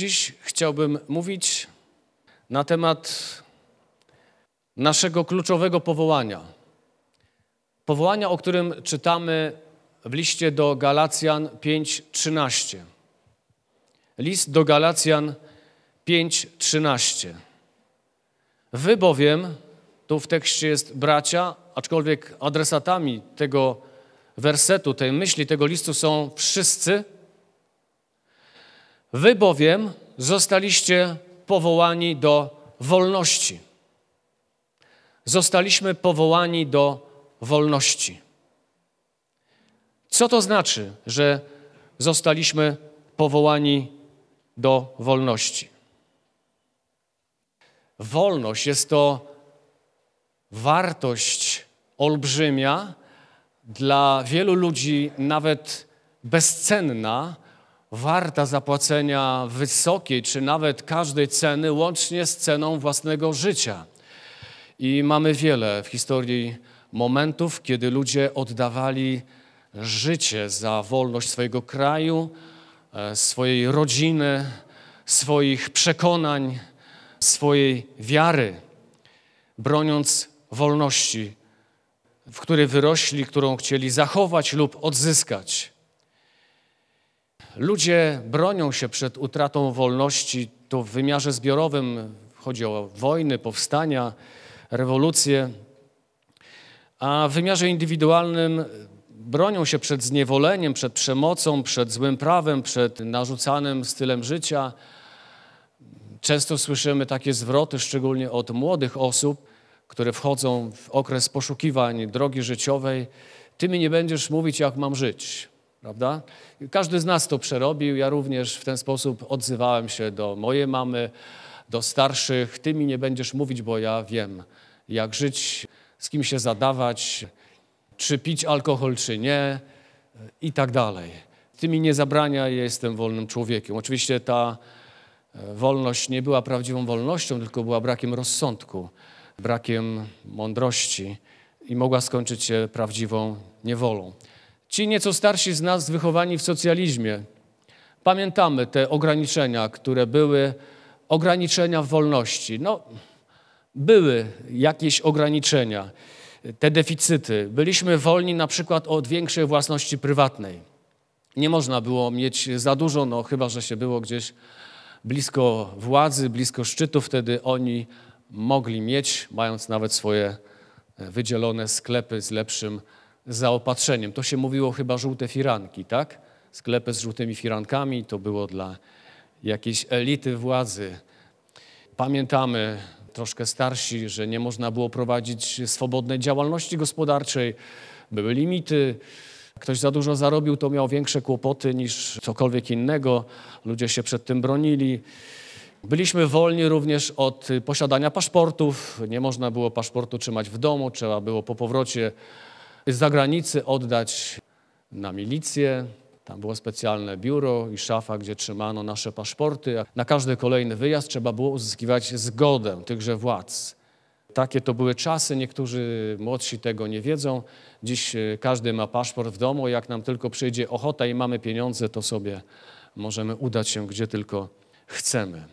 Dziś chciałbym mówić na temat naszego kluczowego powołania. Powołania, o którym czytamy w liście do Galacjan 5:13. List do Galacjan 5:13. Wy bowiem, tu w tekście jest bracia, aczkolwiek adresatami tego wersetu, tej myśli, tego listu są wszyscy. Wy bowiem zostaliście powołani do wolności. Zostaliśmy powołani do wolności. Co to znaczy, że zostaliśmy powołani do wolności? Wolność jest to wartość olbrzymia, dla wielu ludzi nawet bezcenna, warta zapłacenia wysokiej czy nawet każdej ceny, łącznie z ceną własnego życia. I mamy wiele w historii momentów, kiedy ludzie oddawali życie za wolność swojego kraju, e, swojej rodziny, swoich przekonań, swojej wiary, broniąc wolności, w której wyrośli, którą chcieli zachować lub odzyskać. Ludzie bronią się przed utratą wolności, to w wymiarze zbiorowym chodzi o wojny, powstania, rewolucje, a w wymiarze indywidualnym bronią się przed zniewoleniem, przed przemocą, przed złym prawem, przed narzucanym stylem życia. Często słyszymy takie zwroty, szczególnie od młodych osób, które wchodzą w okres poszukiwań drogi życiowej. Ty mi nie będziesz mówić, jak mam żyć, prawda? Każdy z nas to przerobił. Ja również w ten sposób odzywałem się do mojej mamy, do starszych. Ty mi nie będziesz mówić, bo ja wiem, jak żyć, z kim się zadawać, czy pić alkohol, czy nie i tak dalej. Ty mi nie zabrania, ja jestem wolnym człowiekiem. Oczywiście ta e, wolność nie była prawdziwą wolnością, tylko była brakiem rozsądku, brakiem mądrości i mogła skończyć się prawdziwą niewolą. Ci nieco starsi z nas, wychowani w socjalizmie, pamiętamy te ograniczenia, które były ograniczenia wolności. No, były jakieś ograniczenia, te deficyty. Byliśmy wolni na przykład od większej własności prywatnej. Nie można było mieć za dużo, no chyba, że się było gdzieś blisko władzy, blisko szczytu, wtedy oni mogli mieć, mając nawet swoje e, wydzielone sklepy z lepszym zaopatrzeniem. To się mówiło chyba żółte firanki, tak? Sklepy z żółtymi firankami to było dla jakiejś elity władzy. Pamiętamy troszkę starsi, że nie można było prowadzić swobodnej działalności gospodarczej, były limity. Ktoś za dużo zarobił, to miał większe kłopoty niż cokolwiek innego. Ludzie się przed tym bronili. Byliśmy wolni również od posiadania paszportów. Nie można było paszportu trzymać w domu, trzeba było po powrocie z zagranicy oddać na milicję. Tam było specjalne biuro i szafa, gdzie trzymano nasze paszporty. Na każdy kolejny wyjazd trzeba było uzyskiwać zgodę tychże władz. Takie to były czasy, niektórzy młodsi tego nie wiedzą. Dziś e, każdy ma paszport w domu, jak nam tylko przyjdzie ochota i mamy pieniądze, to sobie możemy udać się gdzie tylko chcemy.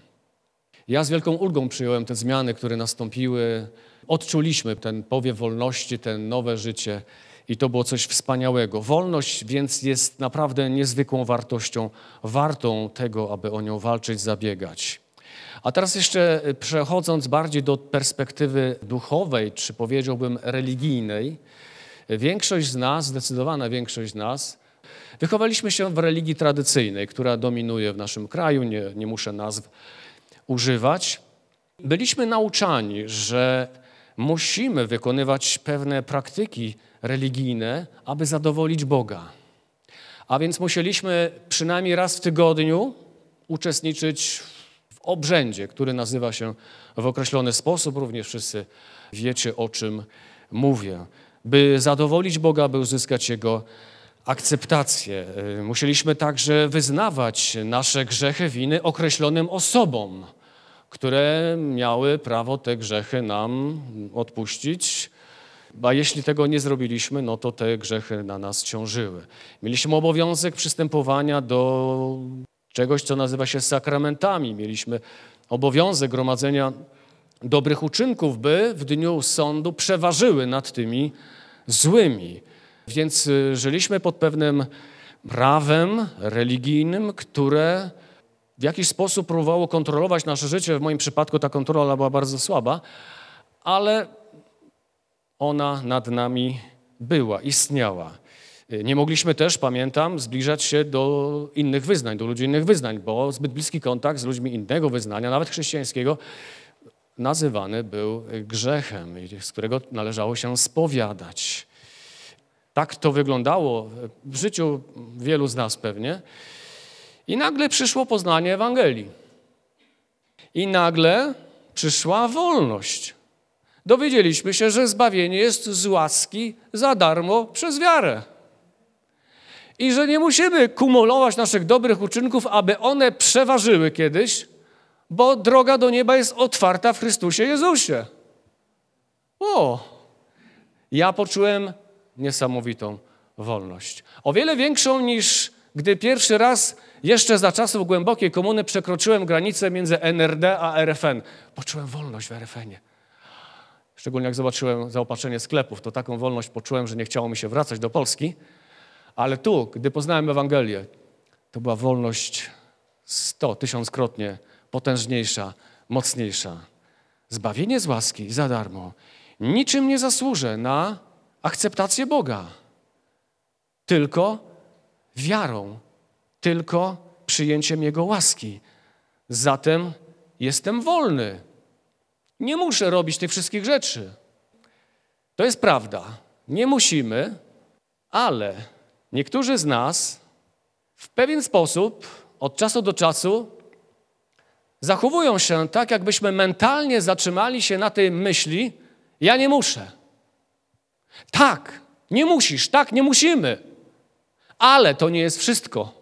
Ja z wielką ulgą przyjąłem te zmiany, które nastąpiły. Odczuliśmy ten powiew wolności, ten nowe życie i to było coś wspaniałego. Wolność więc jest naprawdę niezwykłą wartością, wartą tego, aby o nią walczyć, zabiegać. A teraz jeszcze e, przechodząc bardziej do perspektywy duchowej, czy powiedziałbym religijnej, większość z nas, zdecydowana większość z nas, wychowaliśmy się w religii tradycyjnej, która dominuje w naszym kraju, nie, nie muszę nazw używać. Byliśmy nauczani, że musimy wykonywać pewne praktyki religijne, aby zadowolić Boga. A więc musieliśmy przynajmniej raz w tygodniu uczestniczyć w obrzędzie, który nazywa się w określony sposób, również wszyscy wiecie o czym mówię. By zadowolić Boga, by uzyskać Jego akceptację. Musieliśmy także wyznawać nasze grzechy, winy określonym osobom, które miały prawo te grzechy nam odpuścić a jeśli tego nie zrobiliśmy, no to te grzechy na nas ciążyły. Mieliśmy obowiązek przystępowania do czegoś, co nazywa się sakramentami. Mieliśmy obowiązek gromadzenia dobrych uczynków, by w dniu sądu przeważyły nad tymi złymi. Więc y, żyliśmy pod pewnym prawem religijnym, które w jakiś sposób próbowało kontrolować nasze życie. W moim przypadku ta kontrola była bardzo słaba, ale ona nad nami była, istniała. Nie mogliśmy też, pamiętam, zbliżać się do innych wyznań, do ludzi innych wyznań, bo zbyt bliski kontakt z ludźmi innego wyznania, nawet chrześcijańskiego, nazywany był grzechem, z którego należało się spowiadać. Tak to wyglądało w życiu wielu z nas pewnie. I nagle przyszło poznanie Ewangelii. I nagle przyszła wolność. Dowiedzieliśmy się, że zbawienie jest z łaski za darmo przez wiarę. I że nie musimy kumulować naszych dobrych uczynków, aby one przeważyły kiedyś, bo droga do nieba jest otwarta w Chrystusie Jezusie. O! Ja poczułem niesamowitą wolność. O wiele większą niż gdy pierwszy raz jeszcze za czasów głębokiej komuny przekroczyłem granicę między NRD a RFN. Poczułem wolność w RFN-ie. Szczególnie jak zobaczyłem zaopatrzenie sklepów, to taką wolność poczułem, że nie chciało mi się wracać do Polski. Ale tu, gdy poznałem Ewangelię, to była wolność sto, tysiąckrotnie potężniejsza, mocniejsza. Zbawienie z łaski za darmo. Niczym nie zasłużę na akceptację Boga. Tylko wiarą, tylko przyjęciem Jego łaski. Zatem jestem wolny. Nie muszę robić tych wszystkich rzeczy. To jest prawda. Nie musimy, ale niektórzy z nas w pewien sposób od czasu do czasu zachowują się tak, jakbyśmy mentalnie zatrzymali się na tej myśli: Ja nie muszę. Tak, nie musisz, tak, nie musimy. Ale to nie jest wszystko.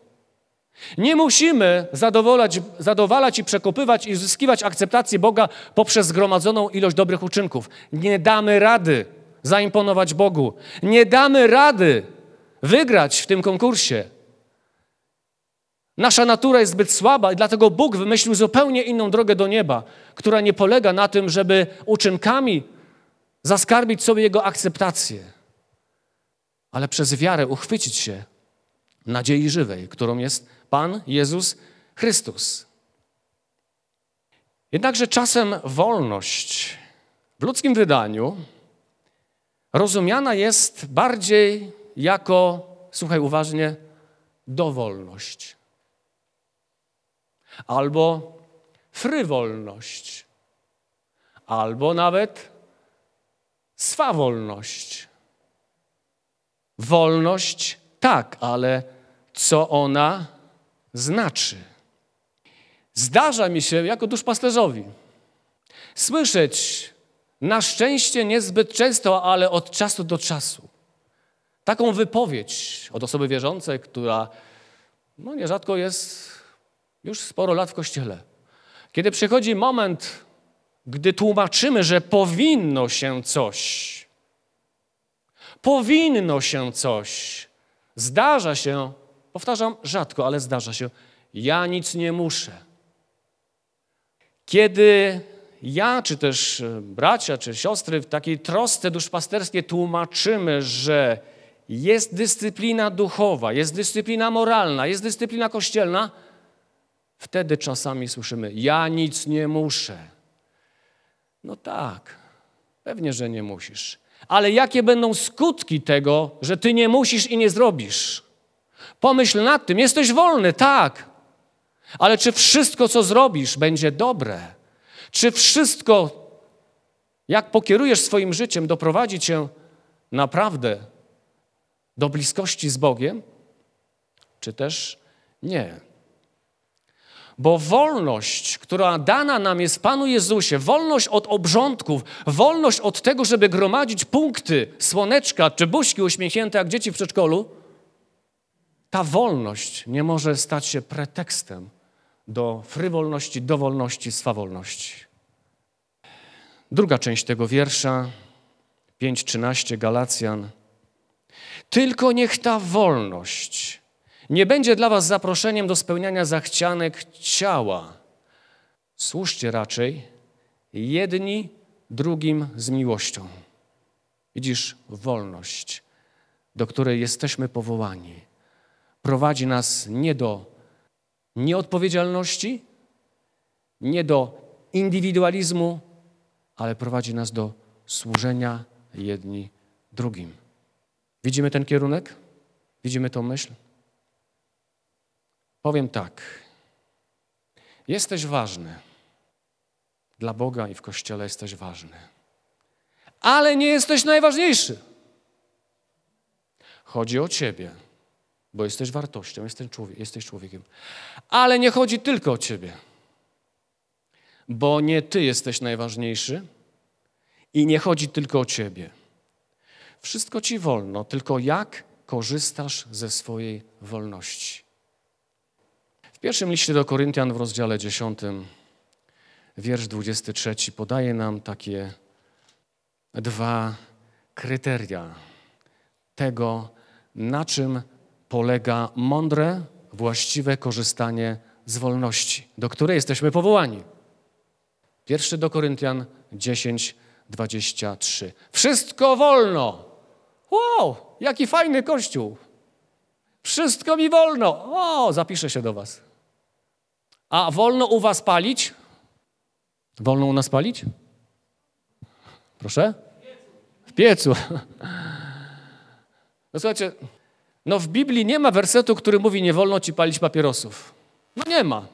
Nie musimy zadowalać, zadowalać i przekopywać i uzyskiwać akceptację Boga poprzez zgromadzoną ilość dobrych uczynków. Nie damy rady zaimponować Bogu. Nie damy rady wygrać w tym konkursie. Nasza natura jest zbyt słaba i dlatego Bóg wymyślił zupełnie inną drogę do nieba, która nie polega na tym, żeby uczynkami zaskarbić sobie Jego akceptację, ale przez wiarę uchwycić się nadziei żywej, którą jest Pan Jezus Chrystus. Jednakże czasem wolność w ludzkim wydaniu rozumiana jest bardziej jako, słuchaj uważnie, dowolność albo frywolność, albo nawet swawolność. Wolność tak, ale co ona znaczy? Zdarza mi się jako duszpasterzowi słyszeć na szczęście niezbyt często, ale od czasu do czasu taką wypowiedź od osoby wierzącej, która no nierzadko jest już sporo lat w kościele. Kiedy przychodzi moment, gdy tłumaczymy, że powinno się coś, powinno się coś, zdarza się, powtarzam rzadko, ale zdarza się, ja nic nie muszę. Kiedy ja, czy też bracia, czy siostry w takiej trosce duszpasterskiej tłumaczymy, że jest dyscyplina duchowa, jest dyscyplina moralna, jest dyscyplina kościelna, Wtedy czasami słyszymy: Ja nic nie muszę. No tak, pewnie, że nie musisz. Ale jakie będą skutki tego, że ty nie musisz i nie zrobisz? Pomyśl nad tym. Jesteś wolny, tak. Ale czy wszystko, co zrobisz, będzie dobre? Czy wszystko, jak pokierujesz swoim życiem, doprowadzi cię naprawdę do bliskości z Bogiem? Czy też nie? Bo wolność, która dana nam jest Panu Jezusie, wolność od obrządków, wolność od tego, żeby gromadzić punkty, słoneczka czy buźki uśmiechnięte jak dzieci w przedszkolu, ta wolność nie może stać się pretekstem do frywolności, dowolności, swawolności. Druga część tego wiersza, 5:13 Galacjan. Tylko niech ta wolność nie będzie dla was zaproszeniem do spełniania zachcianek ciała. Służcie raczej jedni drugim z miłością. Widzisz, wolność, do której jesteśmy powołani, prowadzi nas nie do nieodpowiedzialności, nie do indywidualizmu, ale prowadzi nas do służenia jedni drugim. Widzimy ten kierunek? Widzimy tą myśl? Powiem tak. Jesteś ważny. Dla Boga i w Kościele jesteś ważny. Ale nie jesteś najważniejszy. Chodzi o Ciebie, bo jesteś wartością, jesteś, człowiek, jesteś człowiekiem. Ale nie chodzi tylko o Ciebie, bo nie Ty jesteś najważniejszy i nie chodzi tylko o Ciebie. Wszystko Ci wolno, tylko jak korzystasz ze swojej wolności. W pierwszym liście do Koryntian w rozdziale 10, wiersz 23 podaje nam takie dwa kryteria tego, na czym polega mądre, właściwe korzystanie z wolności, do której jesteśmy powołani. Pierwszy do Koryntian 10, 23. Wszystko wolno. Wow, jaki fajny kościół. Wszystko mi wolno. O, zapiszę się do was. A wolno u was palić? Wolno u nas palić? Proszę? W piecu. No słuchajcie, no w Biblii nie ma wersetu, który mówi nie wolno ci palić papierosów. No nie ma.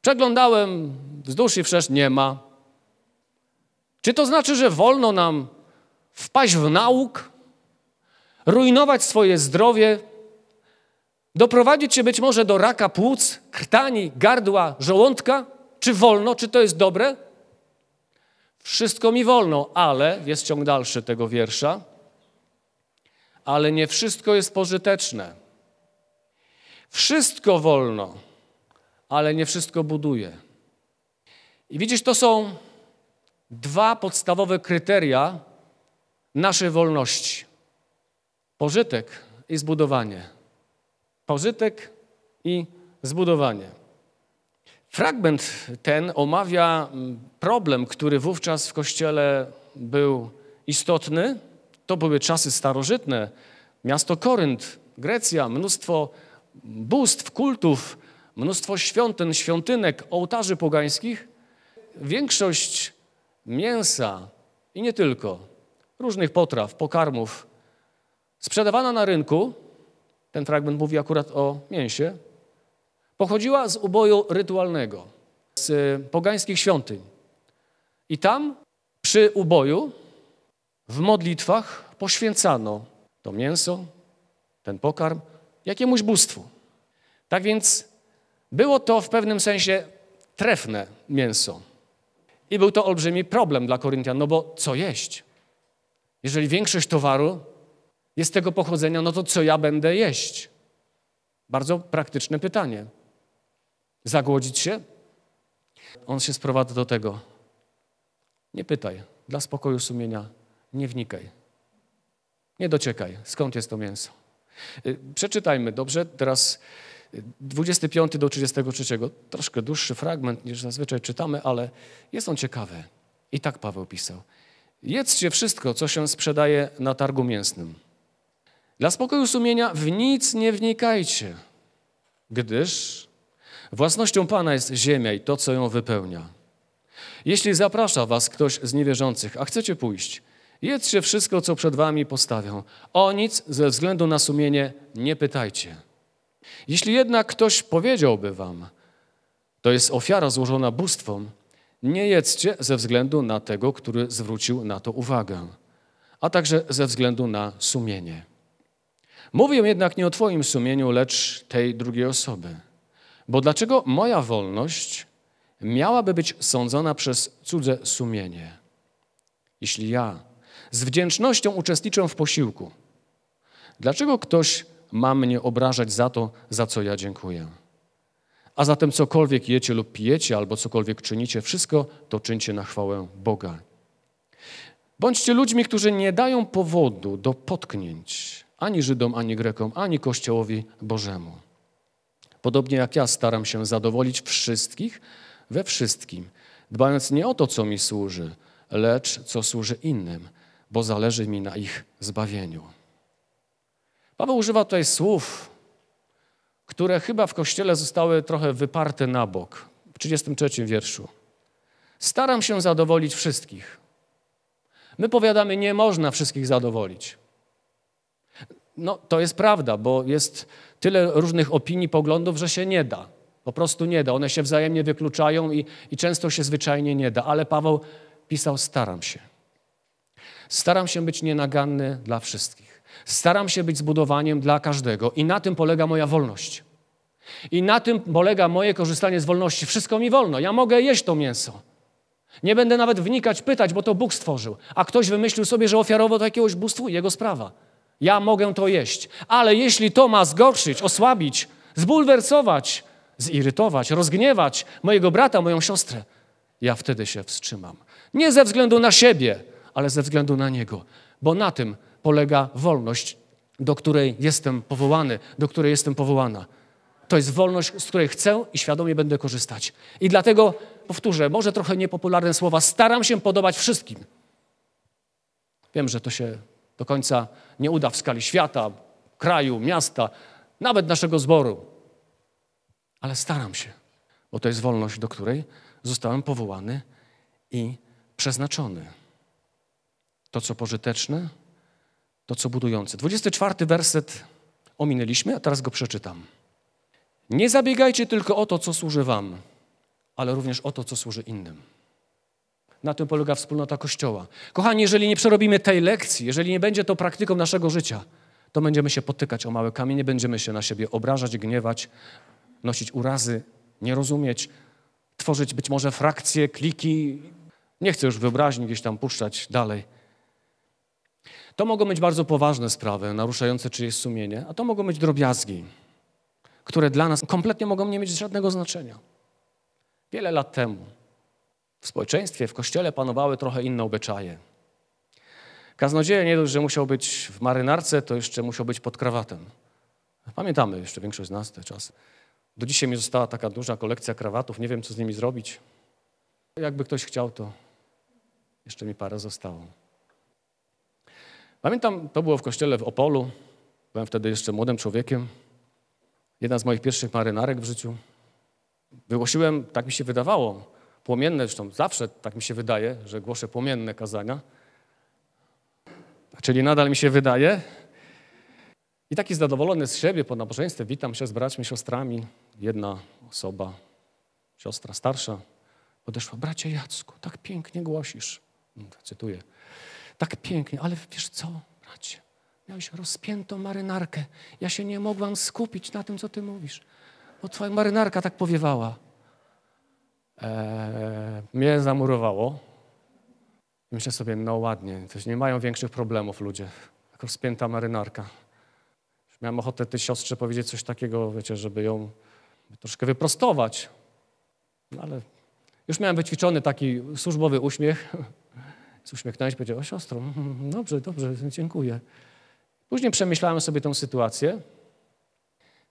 Przeglądałem wzdłuż i wszerz, nie ma. Czy to znaczy, że wolno nam wpaść w nauk, rujnować swoje zdrowie, doprowadzić się być może do raka płuc, krtani, gardła, żołądka? Czy wolno, czy to jest dobre? Wszystko mi wolno, ale, jest ciąg dalszy tego wiersza, ale nie wszystko jest pożyteczne. Wszystko wolno, ale nie wszystko buduje. I widzisz, to są dwa podstawowe kryteria naszej wolności: pożytek i zbudowanie. Pożytek i zbudowanie. Fragment ten omawia mm, problem, który wówczas w kościele był istotny. To były czasy starożytne. Miasto Korynt, Grecja, mnóstwo bóstw, kultów, mnóstwo świątyń, świątynek, ołtarzy pogańskich. Większość mięsa i nie tylko, różnych potraw, pokarmów sprzedawana na rynku, ten fragment mówi akurat o mięsie, pochodziła z uboju rytualnego, z pogańskich świątyń. I tam przy uboju w modlitwach poświęcano to mięso, ten pokarm jakiemuś bóstwu. Tak więc było to w pewnym sensie trefne mięso. I był to olbrzymi problem dla Koryntian, no bo co jeść? Jeżeli większość towaru jest tego pochodzenia, no to co ja będę jeść? Bardzo praktyczne pytanie. Zagłodzić się? On się sprowadza do tego. Nie pytaj. Dla spokoju sumienia nie wnikaj. Nie dociekaj, skąd jest to mięso. Y, przeczytajmy, dobrze? Teraz 25 y, do 33. Troszkę dłuższy fragment niż zazwyczaj czytamy, ale jest on ciekawy. I tak Paweł pisał. Jedzcie wszystko, co się sprzedaje na targu mięsnym. Dla spokoju sumienia w nic nie wnikajcie, gdyż Własnością Pana jest ziemia i to, co ją wypełnia. Jeśli zaprasza was ktoś z niewierzących, a chcecie pójść, jedzcie wszystko, co przed wami postawią. O nic ze względu na sumienie nie pytajcie. Jeśli jednak ktoś powiedziałby wam, to jest ofiara złożona bóstwom, nie jedzcie ze względu na tego, który zwrócił na to uwagę, a także ze względu na sumienie. Mówię jednak nie o Twoim sumieniu, lecz tej drugiej osoby. Bo dlaczego moja wolność miałaby być sądzona przez cudze sumienie? Jeśli ja z wdzięcznością uczestniczę w posiłku, dlaczego ktoś ma mnie obrażać za to, za co ja dziękuję? A zatem cokolwiek jecie lub pijecie, albo cokolwiek czynicie, wszystko to czyńcie na chwałę Boga. Bądźcie ludźmi, którzy nie dają powodu do potknięć ani Żydom, ani Grekom, ani Kościołowi Bożemu. Podobnie jak ja staram się zadowolić wszystkich we wszystkim, dbając nie o to, co mi służy, lecz co służy innym, bo zależy mi na ich zbawieniu. Paweł używa tutaj słów, które chyba w kościele zostały trochę wyparte na bok. W 33 wierszu. Staram się zadowolić wszystkich. My powiadamy, nie można wszystkich zadowolić. No, to jest prawda, bo jest tyle różnych opinii, poglądów, że się nie da. Po prostu nie da. One się wzajemnie wykluczają i, i często się zwyczajnie nie da. Ale Paweł pisał: Staram się. Staram się być nienaganny dla wszystkich. Staram się być zbudowaniem dla każdego i na tym polega moja wolność. I na tym polega moje korzystanie z wolności. Wszystko mi wolno. Ja mogę jeść to mięso. Nie będę nawet wnikać, pytać, bo to Bóg stworzył. A ktoś wymyślił sobie, że ofiarował to jakiegoś bóstwu, jego sprawa. Ja mogę to jeść. Ale jeśli to ma zgorszyć, osłabić, zbulwersować, zirytować, rozgniewać mojego brata, moją siostrę, ja wtedy się wstrzymam. Nie ze względu na siebie, ale ze względu na Niego. Bo na tym polega wolność, do której jestem powołany, do której jestem powołana. To jest wolność, z której chcę i świadomie będę korzystać. I dlatego powtórzę, może trochę niepopularne słowa, staram się podobać wszystkim. Wiem, że to się do końca nie uda w skali świata, kraju, miasta, nawet naszego zboru. Ale staram się, bo to jest wolność, do której zostałem powołany i przeznaczony. To, co pożyteczne, to, co budujące. 24 werset ominęliśmy, a teraz go przeczytam. Nie zabiegajcie tylko o to, co służy Wam, ale również o to, co służy innym. Na tym polega wspólnota Kościoła. Kochani, jeżeli nie przerobimy tej lekcji, jeżeli nie będzie to praktyką naszego życia, to będziemy się potykać o małe kamienie, będziemy się na siebie obrażać, gniewać, nosić urazy, nie rozumieć, tworzyć być może frakcje, kliki. Nie chcę już wyobraźni gdzieś tam puszczać dalej. To mogą być bardzo poważne sprawy, naruszające czyjeś sumienie, a to mogą być drobiazgi, które dla nas kompletnie mogą nie mieć żadnego znaczenia. Wiele lat temu w społeczeństwie, w kościele panowały trochę inne obyczaje. Kaznodzieja nie dość, że musiał być w marynarce, to jeszcze musiał być pod krawatem. Pamiętamy jeszcze większość z nas te czasy. Do dzisiaj mi została taka duża kolekcja krawatów, nie wiem co z nimi zrobić. Jakby ktoś chciał, to jeszcze mi parę zostało. Pamiętam, to było w kościele w Opolu. Byłem wtedy jeszcze młodym człowiekiem. Jedna z moich pierwszych marynarek w życiu. Wygłosiłem, tak mi się wydawało, płomienne, zresztą zawsze tak mi się wydaje, że głoszę płomienne kazania. Czyli nadal mi się wydaje. I taki zadowolony z siebie po nabożeństwie witam się z braćmi, siostrami. Jedna osoba, siostra starsza, podeszła. Bracie Jacku, tak pięknie głosisz. Cytuję. Tak pięknie, ale wiesz co, bracie? Miałeś rozpiętą marynarkę. Ja się nie mogłam skupić na tym, co ty mówisz, bo twoja marynarka tak powiewała. Eee, mnie zamurowało. myślę sobie, no ładnie, coś nie mają większych problemów ludzie. Jak rozpięta marynarka. Miałem ochotę tej siostrze powiedzieć coś takiego, wiecie, żeby ją troszkę wyprostować. No ale już miałem wyćwiczony taki służbowy uśmiech. Uśmiechnąłem się, powiedział, o siostro, dobrze, dobrze, dziękuję. Później przemyślałem sobie tę sytuację.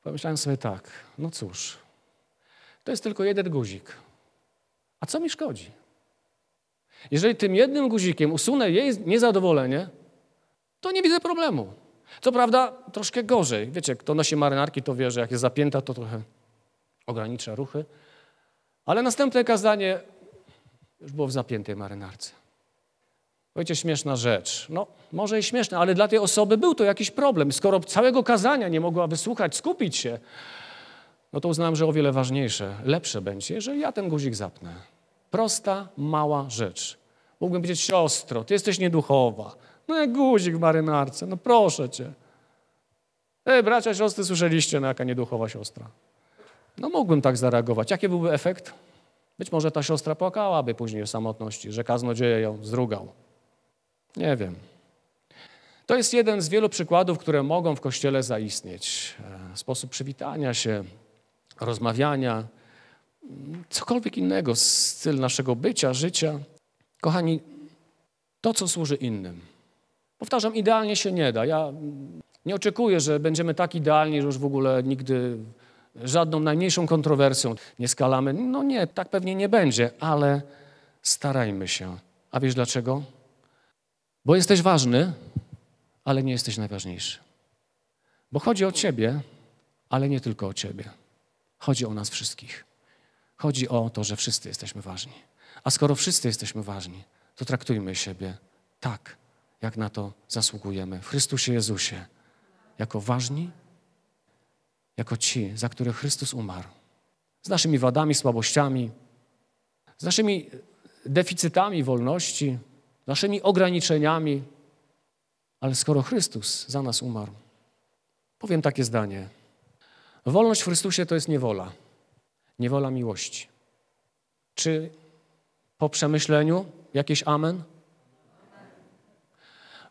Pomyślałem sobie tak, no cóż, to jest tylko jeden guzik. A co mi szkodzi? Jeżeli tym jednym guzikiem usunę jej niezadowolenie, to nie widzę problemu. Co prawda troszkę gorzej. Wiecie, kto nosi marynarki, to wie, że jak jest zapięta, to trochę ogranicza ruchy. Ale następne kazanie już było w zapiętej marynarce. Powiecie, śmieszna rzecz. No, może i śmieszna, ale dla tej osoby był to jakiś problem. Skoro całego kazania nie mogła wysłuchać, skupić się, no to uznałem, że o wiele ważniejsze, lepsze będzie, jeżeli ja ten guzik zapnę. Prosta, mała rzecz. Mógłbym powiedzieć, siostro, ty jesteś nieduchowa. No jak guzik w marynarce, no proszę cię. Ej, bracia, siostry, słyszeliście, no jaka nieduchowa siostra. No mógłbym tak zareagować. Jaki byłby efekt? Być może ta siostra płakałaby później w samotności, że kaznodzieja ją zrugał. Nie wiem. To jest jeden z wielu przykładów, które mogą w Kościele zaistnieć. E, sposób przywitania się, rozmawiania, cokolwiek innego, styl naszego bycia, życia. Kochani, to, co służy innym. Powtarzam, idealnie się nie da. Ja Nie oczekuję, że będziemy tak idealni, że już w ogóle nigdy żadną najmniejszą kontrowersją nie skalamy. No nie, tak pewnie nie będzie, ale starajmy się. A wiesz dlaczego? Bo jesteś ważny, ale nie jesteś najważniejszy. Bo chodzi o ciebie, ale nie tylko o ciebie. Chodzi o nas wszystkich. Chodzi o to, że wszyscy jesteśmy ważni. A skoro wszyscy jesteśmy ważni, to traktujmy siebie tak, jak na to zasługujemy. W Chrystusie Jezusie. Jako ważni, jako ci, za których Chrystus umarł. Z naszymi wadami, słabościami, z naszymi deficytami wolności, naszymi ograniczeniami. Ale skoro Chrystus za nas umarł, powiem takie zdanie. Wolność w Chrystusie to jest niewola. Niewola miłości. Czy po przemyśleniu jakieś amen?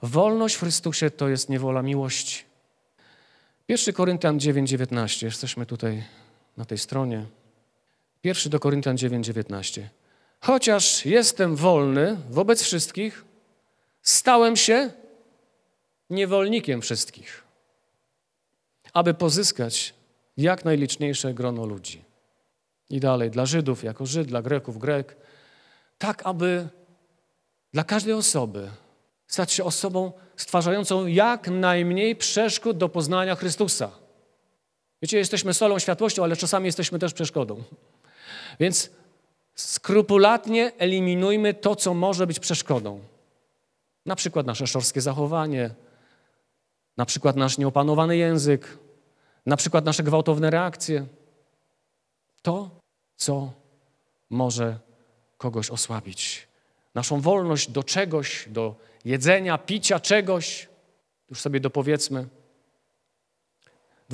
Wolność w Chrystusie to jest niewola miłości. 1 Koryntian 9, 19. Jesteśmy tutaj na tej stronie. 1 do Koryntian 9, 19. Chociaż jestem wolny wobec wszystkich, stałem się niewolnikiem wszystkich, aby pozyskać jak najliczniejsze grono ludzi. I dalej, dla Żydów jako Żyd, dla Greków Grek, tak aby dla każdej osoby stać się osobą stwarzającą jak najmniej przeszkód do poznania Chrystusa. Wiecie, jesteśmy solą światłością, ale czasami jesteśmy też przeszkodą. Więc skrupulatnie eliminujmy to, co może być przeszkodą. Na przykład nasze szorskie zachowanie, na przykład nasz nieopanowany język, na przykład nasze gwałtowne reakcje. To, co może kogoś osłabić. Naszą wolność do czegoś, do jedzenia, picia, czegoś. Już sobie dopowiedzmy.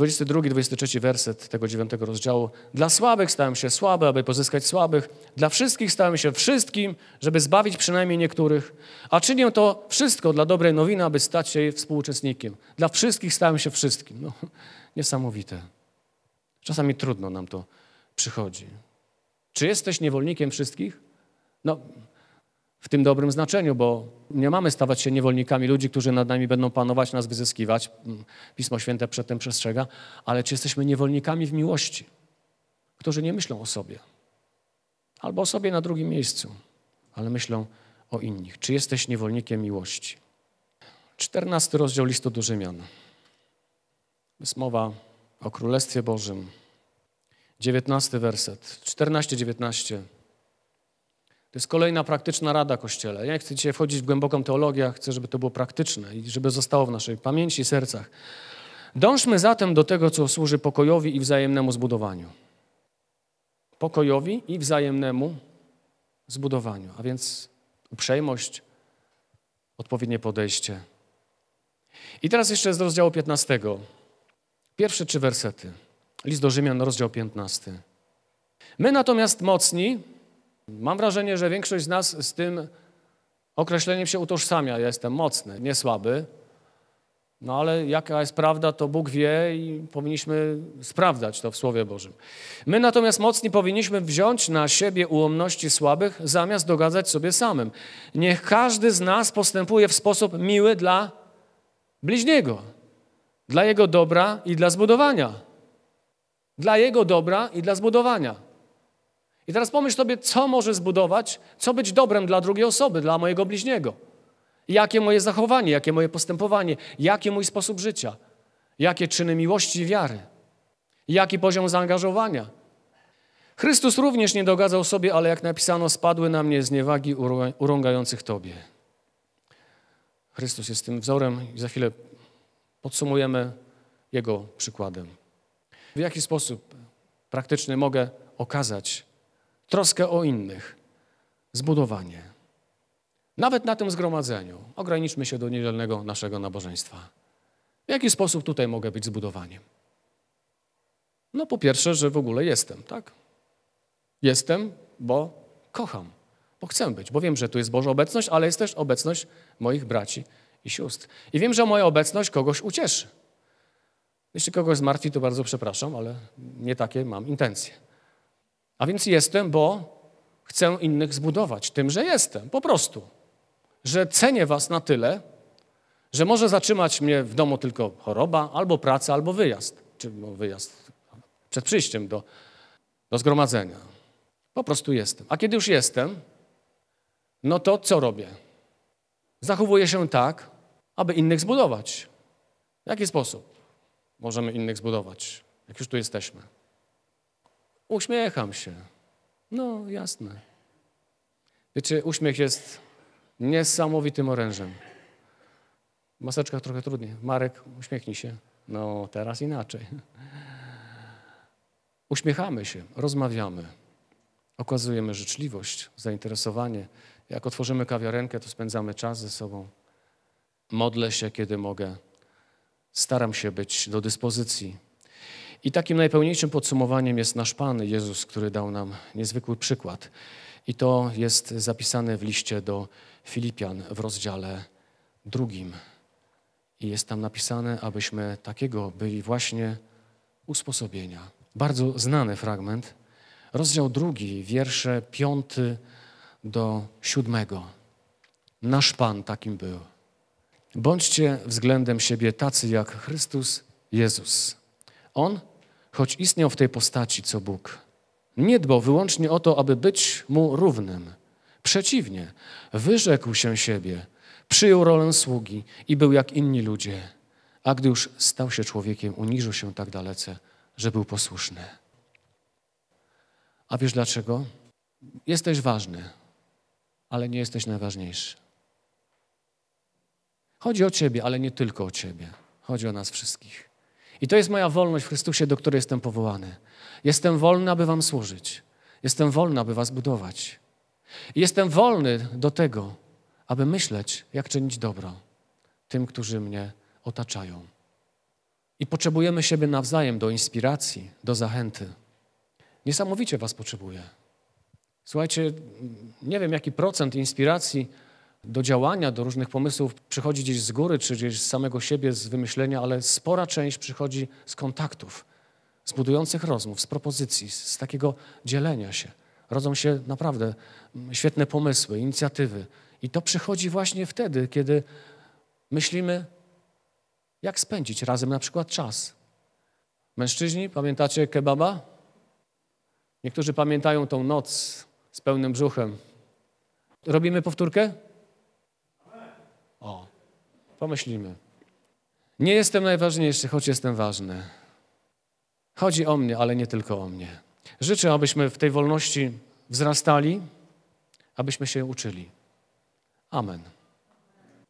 22, 23 werset tego 9 rozdziału. Dla słabych stałem się słaby, aby pozyskać słabych. Dla wszystkich stałem się wszystkim, żeby zbawić przynajmniej niektórych. A czynię to wszystko dla dobrej nowiny, aby stać się jej współuczestnikiem. Dla wszystkich stałem się wszystkim. No, niesamowite. Czasami trudno nam to przychodzi. Czy jesteś niewolnikiem wszystkich? No, w tym dobrym znaczeniu, bo nie mamy stawać się niewolnikami ludzi, którzy nad nami będą panować, nas wyzyskiwać. Pismo Święte przed tym przestrzega, ale czy jesteśmy niewolnikami w miłości, którzy nie myślą o sobie, albo o sobie na drugim miejscu, ale myślą o innych. Czy jesteś niewolnikiem miłości? Czternasty rozdział listu do Rzymian. Jest mowa o Królestwie Bożym. Dziewiętnasty werset. Czternaście, dziewiętnaście. To jest kolejna praktyczna rada Kościele. Ja nie chcę dzisiaj wchodzić w głęboką teologię, chcę, żeby to było praktyczne i żeby zostało w naszej pamięci i sercach. Dążmy zatem do tego, co służy pokojowi i wzajemnemu zbudowaniu. Pokojowi i wzajemnemu zbudowaniu, a więc uprzejmość, odpowiednie podejście. I teraz jeszcze z rozdziału 15. Pierwsze trzy wersety. List do Rzymian, rozdział 15. My natomiast mocni, Mam wrażenie, że większość z nas z tym określeniem się utożsamia. Ja jestem mocny, nie słaby. No ale jaka jest prawda, to Bóg wie i powinniśmy sprawdzać to w Słowie Bożym. My natomiast mocni powinniśmy wziąć na siebie ułomności słabych, zamiast dogadzać sobie samym. Niech każdy z nas postępuje w sposób miły dla bliźniego, dla jego dobra i dla zbudowania. Dla jego dobra i dla zbudowania. I teraz pomyśl sobie, co może zbudować, co być dobrem dla drugiej osoby, dla mojego bliźniego. Jakie moje zachowanie, jakie moje postępowanie, jaki mój sposób życia, jakie czyny miłości i wiary, jaki poziom zaangażowania. Chrystus również nie dogadzał sobie, ale jak napisano, spadły na mnie zniewagi urągających Tobie. Chrystus jest tym wzorem i za chwilę podsumujemy Jego przykładem. W jaki sposób praktyczny mogę okazać troskę o innych, zbudowanie. Nawet na tym zgromadzeniu ograniczmy się do niedzielnego naszego nabożeństwa. W jaki sposób tutaj mogę być zbudowaniem? No po pierwsze, że w ogóle jestem, tak? Jestem, bo kocham, bo chcę być, bo wiem, że tu jest Boża obecność, ale jest też obecność moich braci i sióstr. I wiem, że moja obecność kogoś ucieszy. Jeśli kogoś zmartwi, to bardzo przepraszam, ale nie takie mam intencje. A więc jestem, bo chcę innych zbudować tym, że jestem, po prostu. Że cenię Was na tyle, Że może zatrzymać mnie w domu tylko choroba, albo praca, albo wyjazd. Czy no, wyjazd przed przyjściem do, do zgromadzenia. Po prostu jestem. A kiedy już jestem, no to co robię? Zachowuję się tak, aby innych zbudować. W jaki sposób możemy innych zbudować, jak już tu jesteśmy? Uśmiecham się. No, jasne. Wiecie, uśmiech jest niesamowitym orężem. W maseczkach trochę trudniej. Marek, uśmiechnij się. No, teraz inaczej. Uśmiechamy się, rozmawiamy, okazujemy życzliwość, zainteresowanie. Jak otworzymy kawiarenkę, to spędzamy czas ze sobą. Modlę się, kiedy mogę. Staram się być do dyspozycji. I takim najpełniejszym podsumowaniem jest nasz Pan Jezus, który dał nam niezwykły przykład. I to jest zapisane w liście do Filipian w rozdziale drugim. I jest tam napisane, abyśmy takiego byli właśnie usposobienia. Bardzo znany fragment. Rozdział drugi, wiersze piąty do siódmego. Nasz Pan takim był. Bądźcie względem siebie tacy jak Chrystus Jezus. On, choć istniał w tej postaci co Bóg, nie dbał wyłącznie o to, aby być mu równym. Przeciwnie, wyrzekł się siebie, przyjął rolę sługi i był jak inni ludzie. A gdy już stał się człowiekiem, uniżył się tak dalece, że był posłuszny. A wiesz dlaczego? Jesteś ważny, ale nie jesteś najważniejszy. Chodzi o Ciebie, ale nie tylko o Ciebie. Chodzi o nas wszystkich. I to jest moja wolność w Chrystusie, do której jestem powołany. Jestem wolny, aby Wam służyć. Jestem wolny, aby Was budować. I jestem wolny do tego, aby myśleć, jak czynić dobro tym, którzy mnie otaczają. I potrzebujemy siebie nawzajem do inspiracji, do zachęty. Niesamowicie Was potrzebuję. Słuchajcie, nie wiem, jaki procent inspiracji do działania, do różnych pomysłów przychodzi gdzieś z góry, czy gdzieś z samego siebie, z wymyślenia, ale spora część przychodzi z kontaktów, z budujących rozmów, z propozycji, z takiego dzielenia się. Rodzą się naprawdę świetne pomysły, inicjatywy. I to przychodzi właśnie wtedy, kiedy myślimy, jak spędzić razem na przykład czas. Mężczyźni, pamiętacie kebaba? Niektórzy pamiętają tą noc z pełnym brzuchem. Robimy powtórkę? O, pomyślimy. Nie jestem najważniejszy, choć jestem ważny. Chodzi o mnie, ale nie tylko o mnie. Życzę, abyśmy w tej wolności wzrastali, abyśmy się uczyli. Amen.